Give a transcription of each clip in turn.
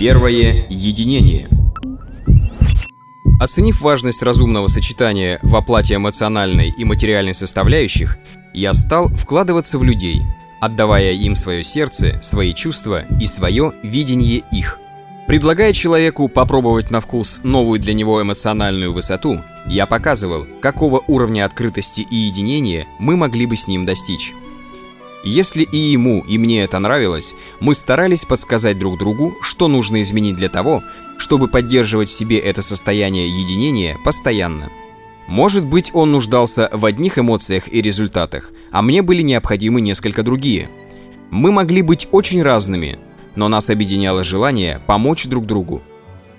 Первое – единение. Оценив важность разумного сочетания в оплате эмоциональной и материальной составляющих, я стал вкладываться в людей, отдавая им свое сердце, свои чувства и свое видение их. Предлагая человеку попробовать на вкус новую для него эмоциональную высоту, я показывал, какого уровня открытости и единения мы могли бы с ним достичь. Если и ему, и мне это нравилось, мы старались подсказать друг другу, что нужно изменить для того, чтобы поддерживать в себе это состояние единения постоянно. Может быть, он нуждался в одних эмоциях и результатах, а мне были необходимы несколько другие. Мы могли быть очень разными, но нас объединяло желание помочь друг другу.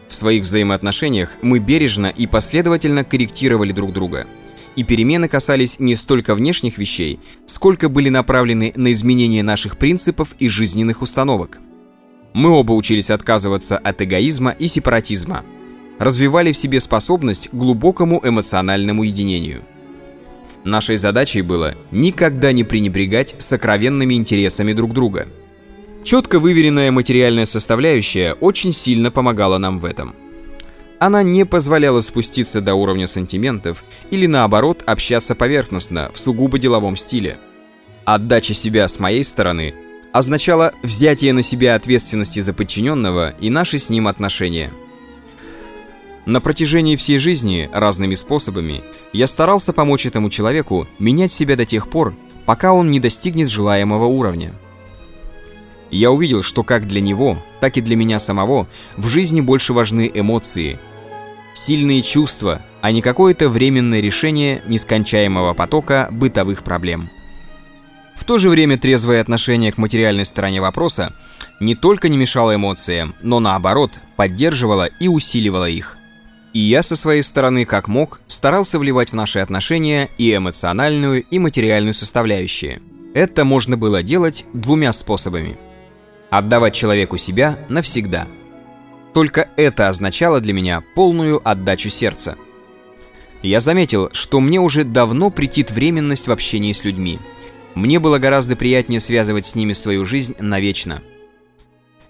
В своих взаимоотношениях мы бережно и последовательно корректировали друг друга – и перемены касались не столько внешних вещей, сколько были направлены на изменение наших принципов и жизненных установок. Мы оба учились отказываться от эгоизма и сепаратизма, развивали в себе способность к глубокому эмоциональному единению. Нашей задачей было никогда не пренебрегать сокровенными интересами друг друга. Четко выверенная материальная составляющая очень сильно помогала нам в этом – она не позволяла спуститься до уровня сантиментов или наоборот общаться поверхностно, в сугубо деловом стиле. Отдача себя с моей стороны означала взятие на себя ответственности за подчиненного и наши с ним отношения. На протяжении всей жизни разными способами я старался помочь этому человеку менять себя до тех пор, пока он не достигнет желаемого уровня. Я увидел, что как для него, так и для меня самого в жизни больше важны эмоции – Сильные чувства, а не какое-то временное решение нескончаемого потока бытовых проблем. В то же время трезвое отношение к материальной стороне вопроса не только не мешало эмоциям, но наоборот поддерживало и усиливало их. И я со своей стороны, как мог, старался вливать в наши отношения и эмоциональную, и материальную составляющие. Это можно было делать двумя способами. Отдавать человеку себя навсегда – только это означало для меня полную отдачу сердца. Я заметил, что мне уже давно претит временность в общении с людьми. Мне было гораздо приятнее связывать с ними свою жизнь навечно.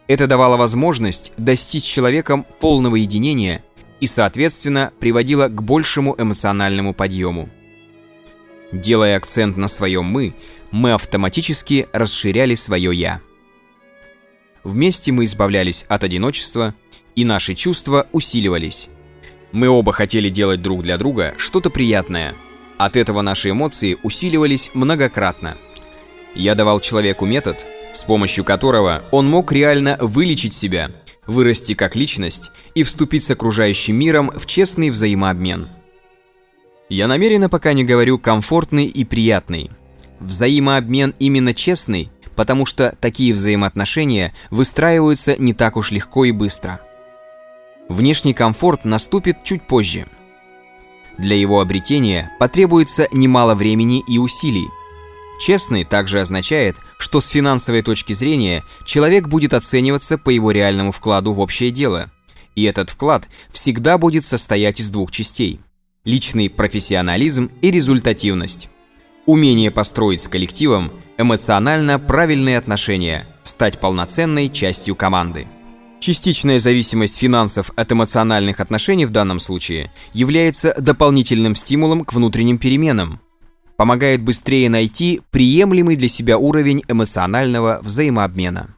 Это давало возможность достичь человеком полного единения и, соответственно, приводило к большему эмоциональному подъему. Делая акцент на своем «мы», мы автоматически расширяли свое «я». Вместе мы избавлялись от одиночества и наши чувства усиливались. Мы оба хотели делать друг для друга что-то приятное. От этого наши эмоции усиливались многократно. Я давал человеку метод, с помощью которого он мог реально вылечить себя, вырасти как личность и вступить с окружающим миром в честный взаимообмен. Я намеренно пока не говорю комфортный и приятный. Взаимообмен именно честный, потому что такие взаимоотношения выстраиваются не так уж легко и быстро. Внешний комфорт наступит чуть позже. Для его обретения потребуется немало времени и усилий. Честный также означает, что с финансовой точки зрения человек будет оцениваться по его реальному вкладу в общее дело. И этот вклад всегда будет состоять из двух частей. Личный профессионализм и результативность. Умение построить с коллективом эмоционально правильные отношения, стать полноценной частью команды. Частичная зависимость финансов от эмоциональных отношений в данном случае является дополнительным стимулом к внутренним переменам, помогает быстрее найти приемлемый для себя уровень эмоционального взаимообмена.